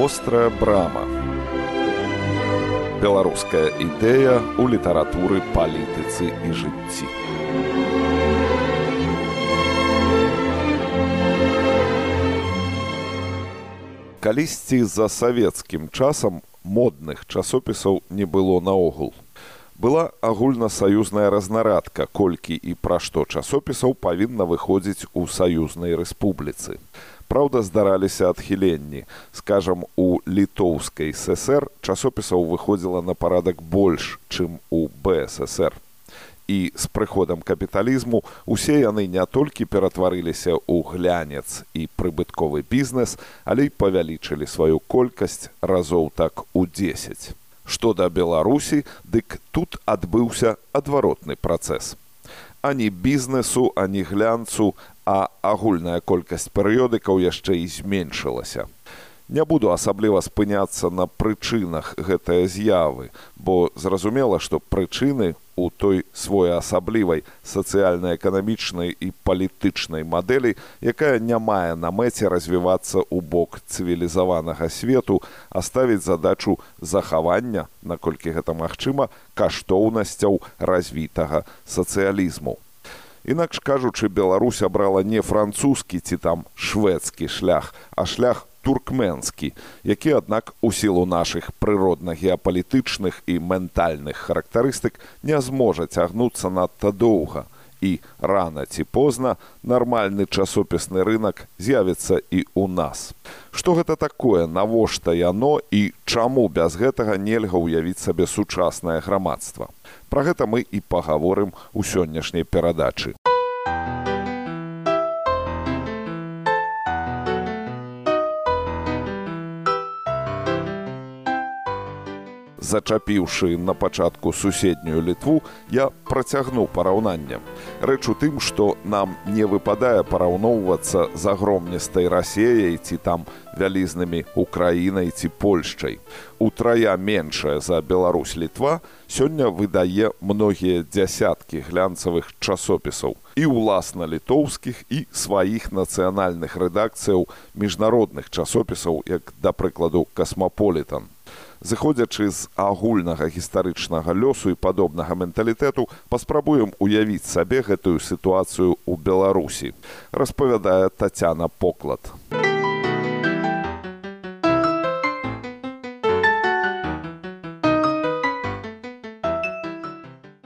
вострая брама. Беларуская ідэя ў літаратуры палітыцы і жыцці. Калісьці за савецкім часам модных часопісаў не было наогул. Была агульнасаюзная разнарадка колькі і пра што часопісаў павінна выходзіць у саюзнай рэспубліцы Праўда, здараліся адхіленні. Скажам, у літоўскай ССР часопісаў выходзіла на парадак больш, чым у БССР. І з прыходам капіталізму усе яны не толькі ператварыліся ў глянец і прыбытковы бізнес, але і павялічылі сваю колькасць разоў так у 10. Што да Беларусі, дык тут адбыўся адваротны працэс. Ані бізнесу, ані глянцу, а агульная колькасць перыёдыкаў яшчэ і зменшылася. Не буду асабліва спыняцца на прычынах гэтае з'явы, бо зразумела, што прычыны у той своеасаблівай сацыяльна-эканамічнай і палітычнай мадэлі, якая не мае на мэце развівацца ў бок цывілізаванага свету, аставіць задачу захавання, наколькі гэта магчыма, каштоўнасцяў развітага сацыялізму. Інакш кажучы, Беларусь абрала не французскі ці там шведскі шлях, а шлях туркменскі, які, аднак, у сілу нашых прыродна-геапалітычных і ментальных характарыстык не зможа цягнуцца надта доўга. І рана ці позна нармальны часопісны рынок з'явіцца і ў нас. Што гэта такое, навошта яно і чаму без гэтага нельга ўявіць сабе сучаснае грамадства? Пра гэта мы і пагаворым у сённяшняй перадачы. Зачапіўшы на пачатку суседнюю літву я працягнуў параўнанне. Рэч у тым што нам не выпадае параўноўвацца з агромністай рассеяй ці там вялізнымі украінай ці польшчай. Утрая меншая за Беларусь літва сёння выдае многія дзясяткі глянцавых часопісаў і ўласна літоўскіх і сваіх нацыянальных рэдакцыяў міжнародных часопісаў як да прыкладу касмаполітан зыходзячы з агульнага гістарычнага лёсу і падобнага менталітэту паспрабуем уявіць сабе гэтую сітуацыю ў беларусі распавядае татяна поклад.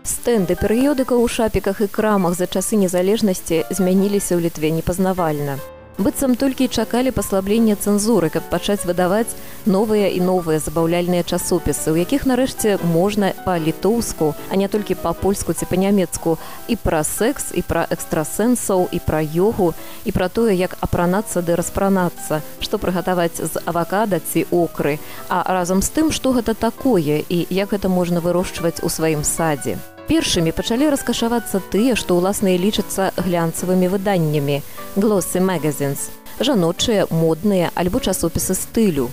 Стэнды перыёдыка ў шапіках і крамах за часы незалежнасці змяніліся ў літве непазнавальна быццам толькі чакалі паслаблення цэнзуры, каб пачаць выдаваць новыя і новыя забаўляльныя часопісы, у якіх нарэшце можна па-літоўску, а не толькі па-польску ці па-нямецку і пра секс і пра экстрасэнсаў і пра йогу і пра тое, як апранацца ды распранацца, што прыгатаваць з авакада ці окры, а разам з тым, што гэта такое і як гэта можна вырошчваць у сваім садзе. Першымі пачалі раскашавацца тыя, што ўласныя лічацца глянцавымі выданнямі, глосы магазинс, жаночыя, модныя альбо часопісы стылю.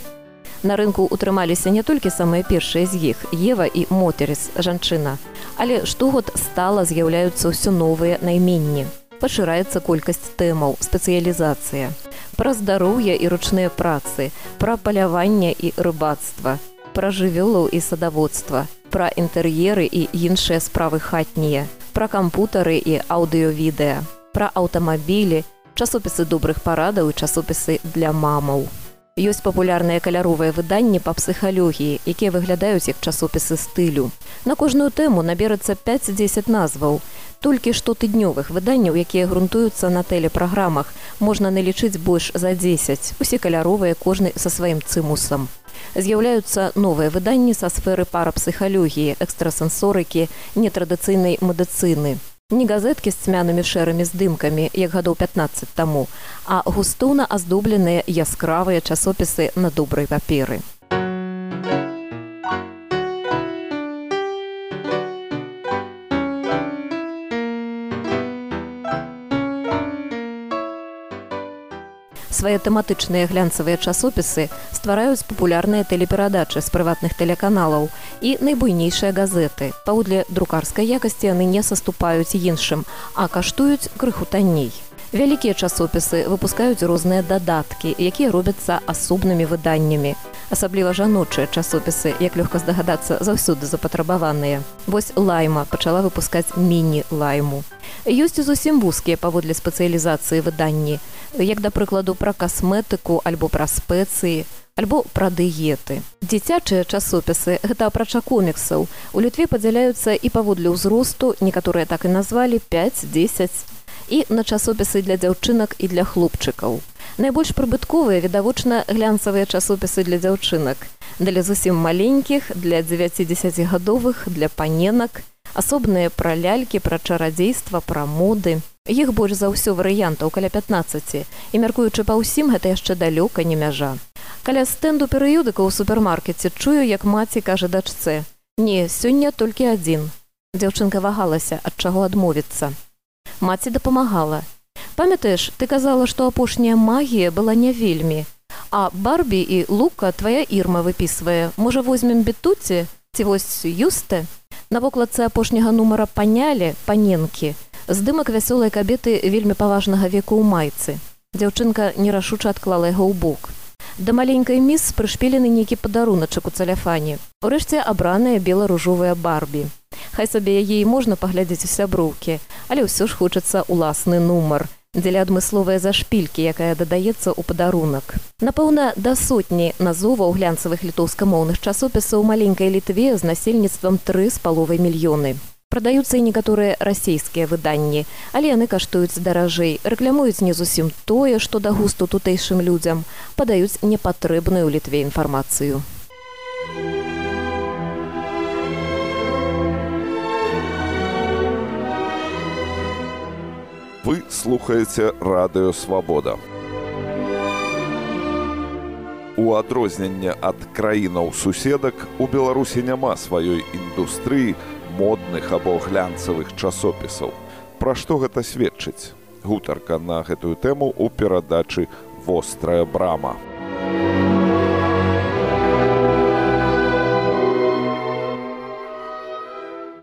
На рынку утрымаліся не толькі самыя першыя з іх Ева і Мотеріс, жанчына, але штогод стала з'яўляюцца ўсё новыя найменні. Пашыраецца колькасць тэмаў, спецыялізацыя. Пра здароўе і ручныя працы, пра паляванне і рыбацтва, пра жывёлаў і садаводства, пра інтэр'еры і іншыя справы хатнія, пра кампутары і аўдыёвідэа, пра аўтамабілі, часопісы добрых парадаў і часопісы для мамаў. Ёсць папулярныя каляровыя выданні па псіхалогіі, якія выглядаюць як часопісы стылю. На кожную тэму наберацца 5-10 назваў. Толькі штотыднёвых выданняў, якія грунтуюцца на тэлепраграмах, можна налічыць больш за 10. Усе каляровыя кожны са сваім цымусам з'яўляюцца новыя выданні са сферы парапсіхалогіі экстрасэнсорыкі нетрадыцыйнай медыцыны не газеткі з цьмянымі шэрымі здымкамі як гадоў 15 таму а густоўна аздобленыя яскравыя часопісы на добрай паперы свае тэматычныя глянцавыя часопісы ствараюць папулярныя тэлеперадачы з прыватных тэлеканалаў і найбуйнейшыя газеты. Паўдле друкарскай якасці яны не саступаюць іншым, а каштуюць крыху танней. Вялікія часопісы выпускаюць розныя дадаткі, якія робяцца асобнымі выданнямі. Асабліва жаночыя часопісы як лёгка здагадацца заўсёды запатрабаваныя. Вось лайма пачала выпускаць міні-лайму. Ёсць і зусім вузкія паводле спецыялізацыі выданні як да прыкладу пра касметыку альбо пра спецыі альбо пра дыеты. Дзіцячыя часопісы гэта апрача коміксаў. У літве падзяляюцца і паводле ўзросту некаторыя так і назвалі 5-10 і на часопісы для дзяўчынак і для хлопчыкаў Найбольш прыбытковыя відавочна глянцавыя часопісы для дзяўчынак. Для зусім маленькіх, для 9-10гадовых, для паненак, асобныя пра лялькі, пра чарадзейства, пра моды. Іх больш за ўсё варыянтаў каля 15 і мяркуючы па ўсім гэта яшчэ далёка не мяжа. Каля стэнду перыёдыка ў супермаркеце чую, як маці кажа дачцэ: « Не, сёння толькі адзін. Дзяўчынка вагалася, ад чаго адмовіцца. Маці дапамагала, Памятаеш, ты казала, што апошняя магія была не вельмі. А Барбі і Лука твая ірма выпісвае. Можа, возьмем бетуці, ці вось юсты? На вокладцы апошняга нумара панялі паненкі. Здымак вясёлай кабеты вельмі паважнага веку ў майцы. Дзяўчынка нерашуча адклала яго ў бок. Да маленькай міс прышпілены нейкі падаруначак у цаляфане. Урэшце абраная бела-ружовая барбі. Хай сабе яе і можна паглядзець у сяброўкі, але ўсё ж хочацца ўласны нумар дзеля адмысловыя зашпількі, якая дадаецца ў падарунак. Напэўна, да сотні назоваў глянцавых літоўскамоўных часопісаў маленькай літве з насельніцтвам тры з паловай мільёны. Прадаюцца і некаторыя расійскія выданні, але яны каштуюць даражэй, рэкламуюць не зусім тое, што да густу тутэйшым людзям, падаюць непатрэбную ў літве інфармацыю. Вы слухаеце радыё свабода. У адрозненне ад краінаў суседак у Беларусі няма сваёй індустрыі модных або глянцавых часопісаў. Пра што гэта сведчыць? Гутарка на гэтую тэму ў перадачы вострая брама.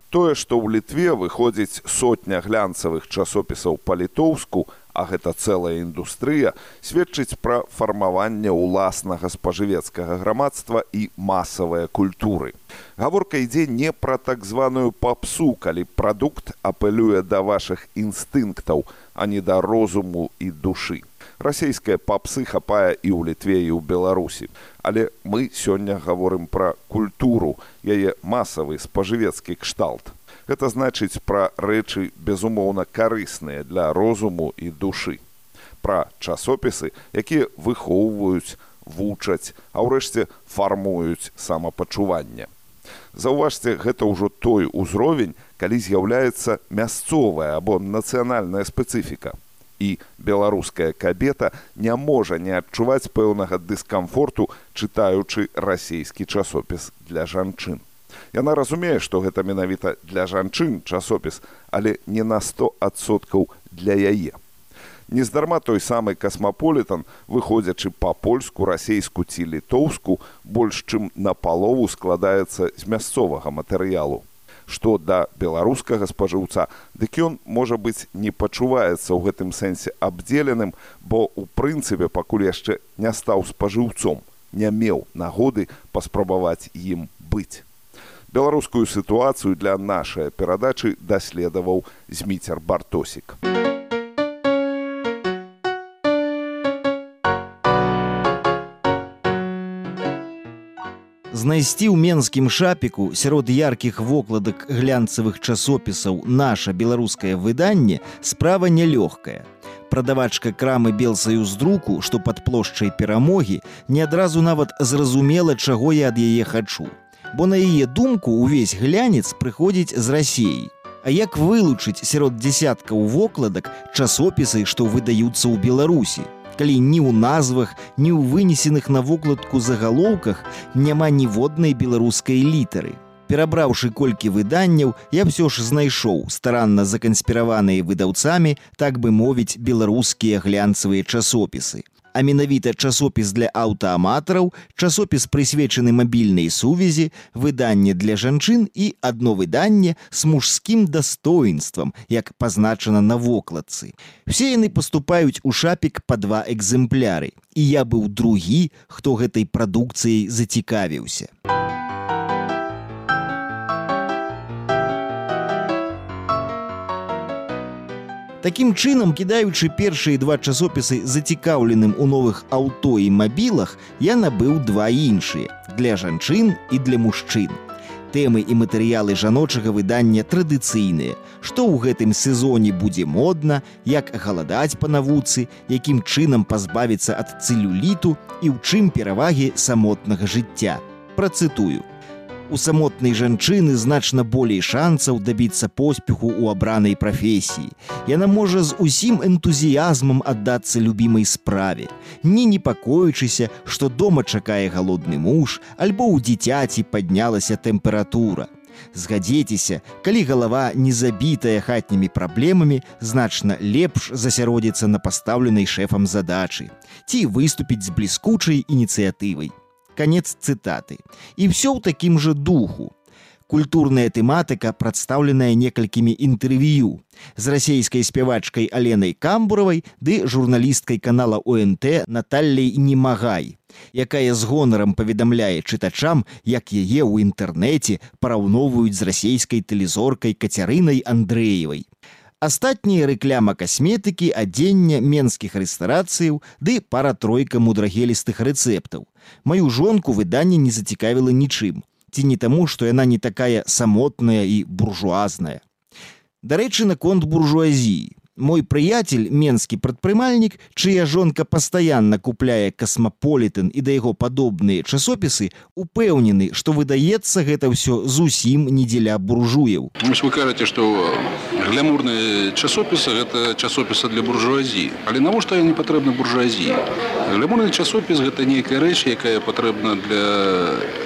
Тое, што ў літве выходзіць сотня глянцавых часопісаў па-літоўску, а гэта цэлая індустрыя, сведчыць пра фармаванне ўласнага спажывецкага грамадства і масавыя культуры. Гаворка ідзе не пра так званую папсу, калі прадукт апелюе да вашых інстынктаў, а не да розуму і душы расійская папсы хапае і ў літве і ў беларусі але мы сёння гаворым пра культуру яе масавы спажывецкі кшталт. Гэта значыць пра рэчы безумоўна карысныя для розуму і душы. Пра часопісы якія выхоўваюць вучаць а ўрэшце фармуюць самапачуванне. Заўважце гэта ўжо той узровень калі з'яўляецца мясцовая або нацыянальная спецыфіка і беларуская кабета не можа не адчуваць пэўнага дыскамфорту чытаючы расійскі часопіс для жанчын. Яна разумее, што гэта менавіта для жанчын часопіс, але не на сто адсоткаў для яе. Нездарма той самы касмаполітан, выходзячы па-польску, расейску ці літоўску, больш чым на палову складаецца з мясцовага матэрыялу што да беларускага спажыўца. Дык ён можа быць не пачуваецца ў гэтым сэнсе абдзеленым бо у прынцыпе пакуль яшчэ не стаў спажыўцом не меў нагоды паспрабаваць ім быць. Беларускую сітуацыю для нашай перадачы даследаваў зміцер бартосік знайсці ў менскім шапіку сярод яркіх вокладак глянцавых часопісаў наша беларускае выданне справа нялёгкая. Прадавачка крамы белсаюз друку, што пад плошчай перамогі не адразу нават зразумела, чаго я ад яе хачу. Бо на яе думку ўвесь глянец прыходзіць з рассеі. А як вылучыць сярод дзясяткаў вокладак часопісы, што выдаюцца ў Беларусі, калі ні ў назвах, ні ў вынесеных на вокладку загалоўках няма ніводнай беларускай літары. Перабраўшы колькі выданняў, я ўсё ж знайшоў старанна заканспіраваныя выдаўцамі, так бы мовіць беларускія глянцавыя часопісы. А менавіта часопіс для аўтааматараў, часопіс прысвечаны мабільнай сувязі, выданне для жанчын і адно выданне з мужскім дастоінствам, як пазначана на вокладцы. Все яны паступаюць у шапік па два экземпляры. І я быў другі, хто гэтай прадукцыяй зацікавіўся. Такім чынам, кідаючы першыя два часопісы зацікаўленым у новых аўто і мабілах, я набыў два іншыя для жанчын і для мужчын. Тэмы і матэрыялы жаночага выдання традыцыйныя, што ў гэтым сезоне будзе модна, як галадаць па навуцы, якім чынам пазбавіцца ад цылюліту і ў чым перавагі самотнага жыцця. Працытую у самотнай жанчыны значна болей шанцаў дабіцца поспеху ў абранай прафесіі. Яна можа з усім энтузіязмам аддацца любімай справе, не непакоючыся, што дома чакае галодны муж, альбо ў дзіцяці паднялася тэмпература. Згадзецеся, калі галава не забітая хатнімі праблемамі, значна лепш засяродзіцца на пастаўленай шэфам задачы, ці выступіць з бліскучай ініцыятывай конец цытаты і все ў такім жа духу. Культурная тэматыка прадстаўленая некалькімі інтэрв'ю з расійскай спявачкай аленай камбуравай ды журналісткай канала онт наталляй немагай якая з гонарам паведамляе чытачам як яе ў інтэрнэце параўноўваюць з расійскай тэлезоркай кацярынай андрэевай астатнія рэкляма касметыкі адзення менскіх рэстарацыяў ды пара-тройка мудрагелістых рэцэптаў. Маю жонку выданне не зацікавіла нічым. Ці не таму што яна не такая самотная і буржуазная. Дарэчы наконт буржуазіі Мой прыяцель менскі прадпрымальнік, чыя жонка пастаянна купляе касмаполітэн і да яго падобныя часопісы, упэўнены, што выдаецца гэта ўсё зусім не дзеля буржуяў. вы кажаце, што глямурныя часопісы гэта часопісы для буржуазіі. Але навошта не патрэбна буржуазіі? Глямурны часопіс гэта нейкая рэч, якая патрэбна для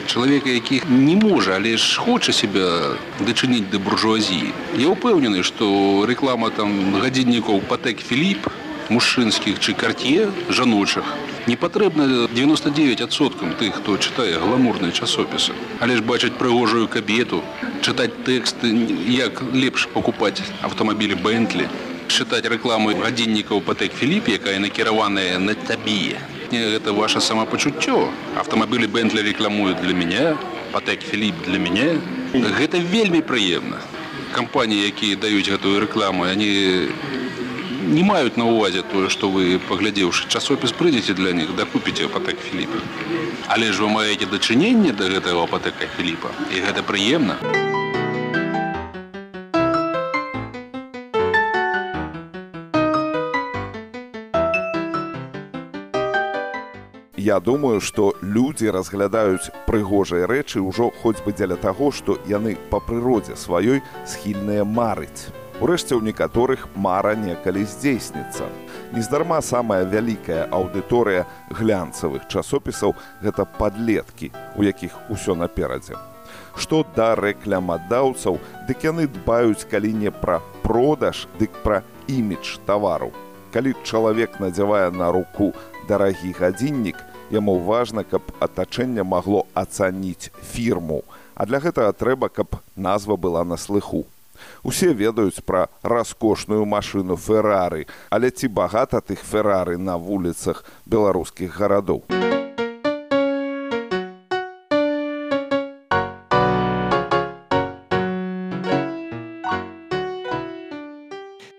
чалавека, які не можа, але ж хоча себя дачыніць да буржуазіі. Я ўпэўнены, што рэклама там гадзі гадзіннікаў патэк філіп мужчынскіх чы карце жаночых не патрэбна 99соткам тых хто чытае гламурныя часопісы але ж бачыць прыгожую кабету чытаць тэксты як лепш пакупаць аўтамабілі бэнтлі чытаць рэкламы гадзіннікаў патэк філіп якая накіраваная на табе гэта ваше самапачуццё аўтамабілі бэнтлі рэкламуюць для мяне патэк філіп для мяне гэта вельмі прыемна кампаніі якія даюць гэтую рэкламу они не маюць на увазе тое што вы паглядзеўшы часопіс прыйдзеце для них дакупіце апатэк філіпа. Але ж вы маеце дачыненне да гэтага апатэка філіпа і гэта прыемна Я думаю, што людзі разглядаюць прыгожыя рэчы ўжо хоць бы дзеля таго, што яны па прыродзе сваёй схільныя марыць. Урэшце ў некаторых мара некалі здзейсніцца. Нездарма самая вялікая аўдыторыя глянцавых часопісаў гэта падлеткі, у якіх усё наперадзе. Што да рэклямадаўцаў, дык яны дбаюць калі не пра продаж, дык пра імідж тавару. Калі чалавек надзявае на руку дарагі гадзіннік, яму важна, каб атачэнне магло ацаніць фірму. А для гэтага трэба, каб назва была на слыху. Усе ведаюць пра раскошную машыну феррары, але ці багата тых феррары на вуліцах беларускіх гарадоў.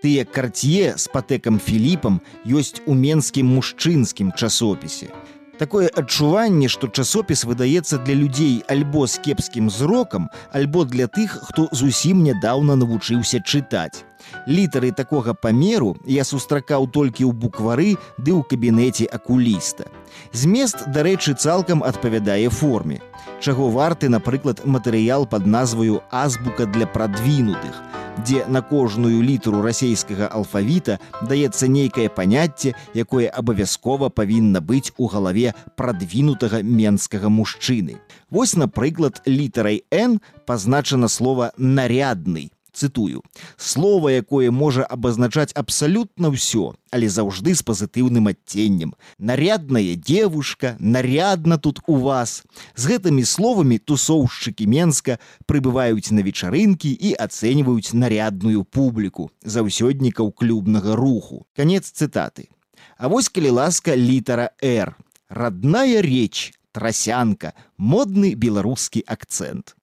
Тыя карцье з патэкам філіпам ёсць у менскім мужчынскім часопісе. Такое адчуванне, што часопіс выдаецца для людзей альбо з кепскім зрокам, альбо для тых, хто зусім нядаўна навучыўся чытаць. Літары такога памеру я сустракаў толькі ў буквары ды ў кабінеце акуліста. Змест, дарэчы, цалкам адпавядае форме. Чаго варты, напрыклад, матэрыял пад назваю азбука для прадвінутых – дзе на кожную літру расійскага алфавіта даецца нейкае паняцце, якое абавязкова павінна быць у галаве прадвінутага менскага мужчыны. Вось, напрыклад, літарай Н пазначана слова нарядны, цытую. Слово якое можа абазначаць абсалютна ўсё але заўжды з пазітыўным адценнем. Нарядная девушка нарядна тут у вас. З гэтымі словамі тусоўшчыкі менска прыбываюць на вечарынкі і ацэньваюць нарядную публіку заўсёднікаў клубнага руху. Конец цытаты. А вось калі ласка літара r родная речь трасянка модны беларускі акцэнт.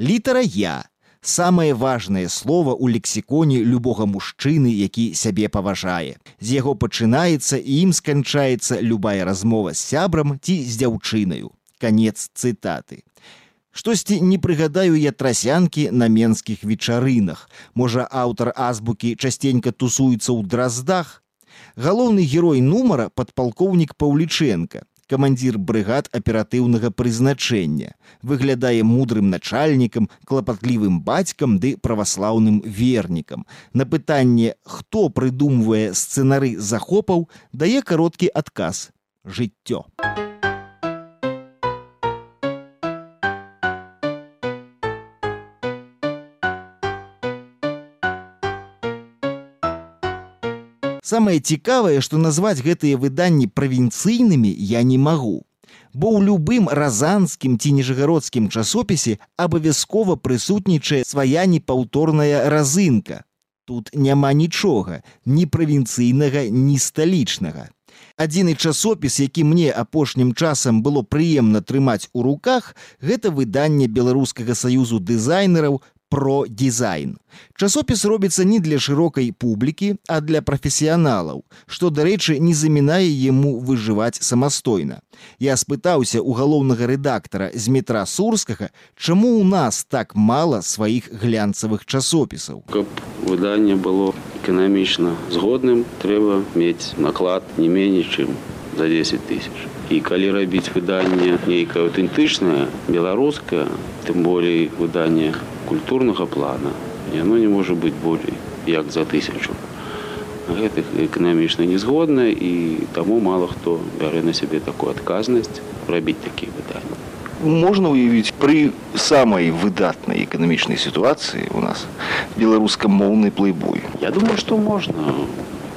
Літара я самае важнае слово ў лексіконе любога мужчыны які сябе паважае. З яго пачынаецца і ім сканчаецца любая размова з сябрам ці з дзяўчынаю. Конец цытаты. Штосьці не прыгадаю я трасянкі на менскіх вечарынах. Можа аўтар азбукі часценька тусуецца ў драздах. Галоўны герой нумара падпалкоўнік паўліченко камандзір брыгад аператыўнага прызначэння. Выглядае мудрым начальнікам клапатлівым бацькам ды праваслаўным вернікам. На пытанне хто прыдумвае сцэнары захопаў дае кароткі адказ. Жыццё Самае цікавае, што назваць гэтыя выданні правінцыйнымі я не магу. Бо ў любым разанскім ці ніжагародскім часопісе абавязкова прысутнічае свая непаўторная разынка. Тут няма нічога, ні правінцыйнага, ні сталічнага. Адзіны часопіс, які мне апошнім часам было прыемна трымаць у руках, гэта выданне беларускага саюзу дызайнераў про дизайн. Часопіс робіцца не для шырокай публікі, а для прафесіяналаў, што, дарэчы, не замінае яму выжываць самастойна. Я спытаўся у галоўнага рэдактара з метра сурскага, чаму ў нас так мала сваіх глянцавых часопісаў. Каб выданне было эканамічна згодным, трэба мець наклад не меней, чым за 10 тысяч. І калі рабіць выданне нейкае аўтэнтычнае, беларускае, тым болей выданне культурнага плана яно не можа быць болей як за тысячу. Гэтых эканамічна незгодна і таму мала хто бярэ на сябе такую адказнасць рабіць такія выданні можна ўявіць пры самай выдатнай эканамічнай сітуацыі у нас беларускамоўны плейбой? Я думаю што можна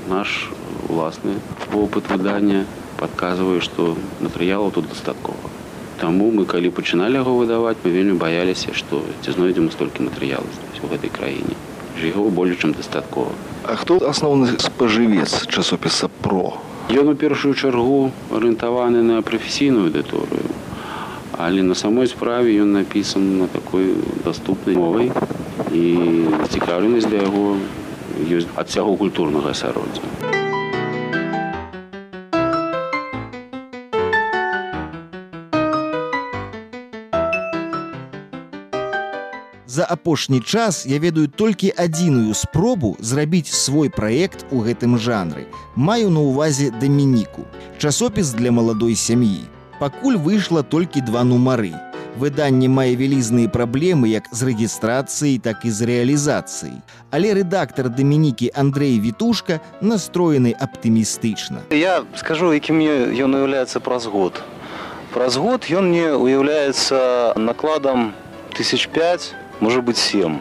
наш уласны вопыт выдання падказвае што матэрыялаў тут дастаткова Таму мы калі пачыналі яго выдаваць, мы вельмі баяліся, што ці знойдзем столькі матэрыялу у гэтай краіне. яго болей чым дастаткова. А хто асноўны спажывец часопіса про? Ён у першую чаргу арыентаваны на прафесійную аўдыторыю. Але на самой справе ён напісан на такой даступнай мовай і цікаўленасць для яго ёсць ад сяго культурнага асяроддзя. За апошні час я ведаю толькі адзіную спробу зрабіць свой праект у гэтым жанры. Маю на ўвазе дамініку. Часопіс для маладой сям'і. Пакуль выйшла толькі два нумары. Выданне мае вялізныя праблемы як з рэгістрацыяй, так і з рэалізацыяй. Але рэдактар дамінікі Андрей Вітушка настроены аптымістычна. Я скажу, якім ён уяўляецца праз год. Праз год ён не уяўляецца накладам тысяч пять может быть 7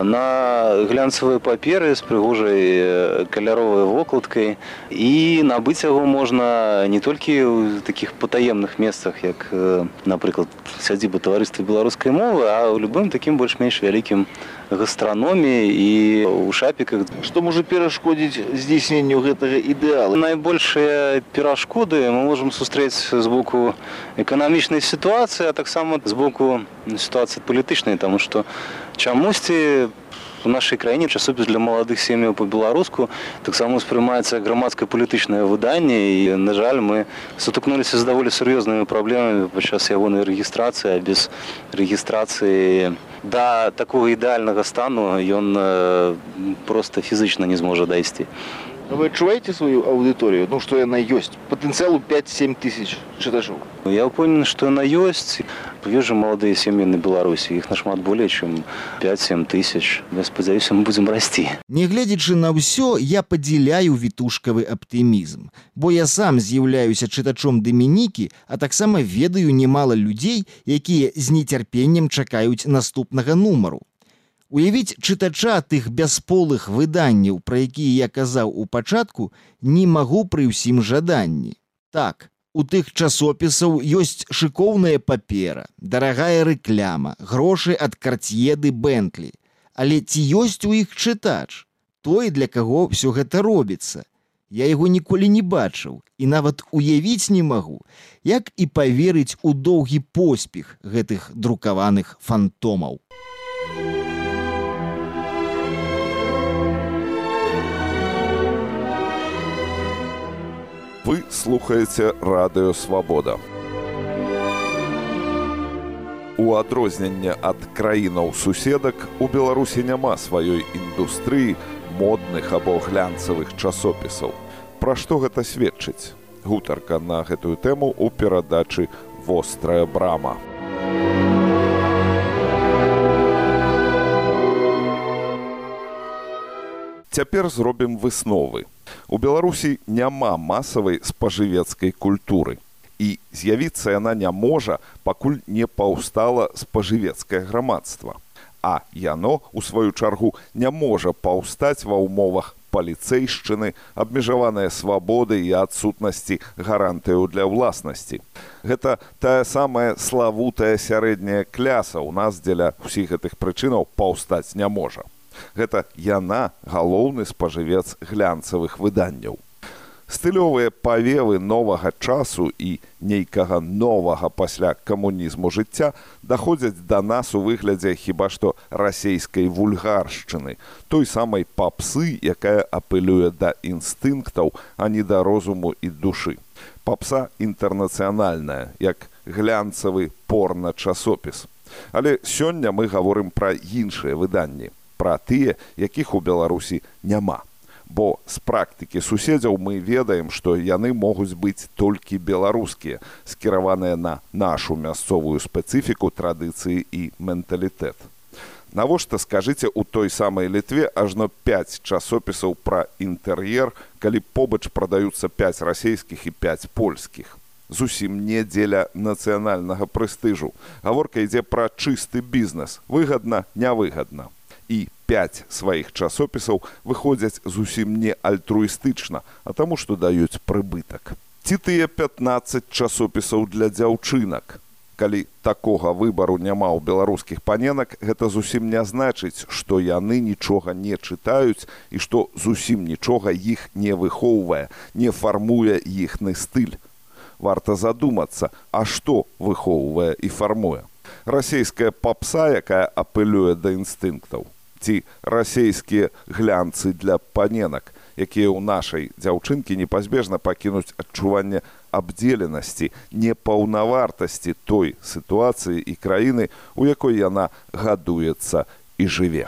на глянцавай паперы з прыгожай э, каляровай вокладкай і набыць яго можна не толькі ў такіх патаемных месцах як э, напрыклад сядзібы таварыства беларускай мовы а ў любым такім больш-менш вялікім гастраноміі і ў шапіках. Што можа перашкодзіць здзейсненню гэтага ідэала. Найбольшыя перашкоды мы можемм сустрэць з боку эканамічнай сітуацыі а таксама з боку сітуацыі палітычнай таму што чамусьці у нашай краіне часопіс для маладых сем'яў па-беларуску таксама успрымаецца грамадска палітычнае выданне і на жаль мы сутыкнуліся з даволі сур'ёзнымі праблемамі падчас ягонай рэгістрацыі без рэгістрацыі да такога ідэальнага стану ён просто фізычна не зможа дайсці вы адчуваеце сваю аўдыторыю ну што яна ёсць патэнцыялу 5-7 тысяч чытачоў я ўпэўнены што яна ёсць вижу маладыя сем'і на беларусі іх нашмат болей чым 5-7 тысяч. Я спадзяюся мы будзем расці нягледзячы на ўсё я падзяляю вітушкавы аптымізм. Бо я сам з'яўляюся чытачом дамінікі а таксама ведаю немала людзей якія з нецярпеннем чакаюць наступнага нумару Уявіць чытача тых бясполых выданняў, пра якія я казаў у пачатку, не магу пры ўсім жаданні. Так, у тых часопісаў ёсць шыкоўная папера, дарагая рэкляма, грошы ад карц'еды бэнтлі. Але ці ёсць у іх чытач? Той, для каго ўсё гэта робіцца. Я яго ніколі не бачыў і нават уявіць не магу, як і паверыць у доўгі поспех гэтых друкаваных фантомаў. Вы слухаеце радыё свабода. У адрозненне ад краінаў суседак у Беларусі няма сваёй індустрыі модных або глянцавых часопісаў. Пра што гэта сведчыць? Гутарка на гэтую тэму ў перадачы вострая брама. Цяпер зробім высновы. У Беларусі няма масавай спажывецкай культуры. І з'явіцца яна не можа, пакуль не паўстала спажывецкае грамадства. А яно, у сваю чаргу, не можа паўстаць ва ўмовах паліцэйшчыны, абмежаваныя свабоды і адсутнасці гарантыяў для ўласнасці. Гэта тая самая славутая сярэдняя кляса ў нас дзеля ўсіх гэтых прычынаў паўстаць не можа. Гэта яна галоўны спажывец глянцавых выданняў. Стылёвыя павевы новага часу і нейкага новага пасля камунізму жыцця даходзяць да нас у выглядзе хіба што расейскай вульгаршчыны, той самай папсы, якая апылюе да інстынктаў, а не да розуму і душы. Папса інтэрнацыянальная, як глянцавы порна часопіс. Але сёння мы гаворым пра іншыя выданні пра тыя, якіх у Беларусі няма. Бо з практыкі суседзяў мы ведаем, што яны могуць быць толькі беларускія, скіраваныя на нашу мясцовую спецыфіку традыцыі і менталітэт. Навошта скажыце у той самай літве ажно 5 часопісаў пра інтэр'ер, калі побач прадаюцца 5 расійскіх і 5 польскіх. Зусім не дзеля нацыянальнага прэстыжу. Гаворка ідзе пра чысты бізнес, выгадна, нявыгадна і 5 сваіх часопісаў выходзяць зусім не альтруістычна, а таму, што даюць прыбытак. Ці тыя 15 часопісаў для дзяўчынак. Калі такога выбару няма ў беларускіх паненак, гэта зусім не значыць, што яны нічога не чытаюць і што зусім нічога іх не выхоўвае, не фармуе іхны стыль. Варта задумацца, а што выхоўвае і фармуе. Расійская папса, якая апылюе да інстынктаў ці расійскія глянцы для паненак, якія ў нашай дзяўчынкі непазбежна пакінуць адчуванне абдзеленасці, непаўнавартасці той сітуацыі і краіны, у якой яна гадуецца і жыве.